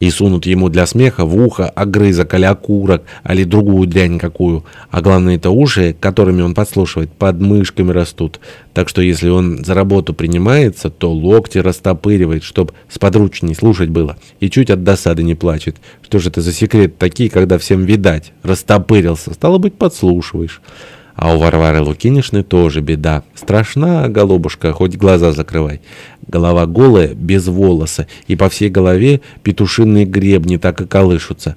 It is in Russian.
и сунут ему для смеха в ухо огрызок или окурок, или другую дрянь какую. А главное, это уши, которыми он подслушивает, под мышками растут. Так что если он за работу принимается, то локти растопыривает, чтоб сподручней слушать было. И чуть от досады не плачет. Что же это за секрет такие, когда всем видать? Растопырился. Стало быть, подслушиваешь. А у Варвары Лукинишны тоже беда. Страшна, голубушка, хоть глаза закрывай. Голова голая, без волоса, и по всей голове петушиные гребни так и колышутся.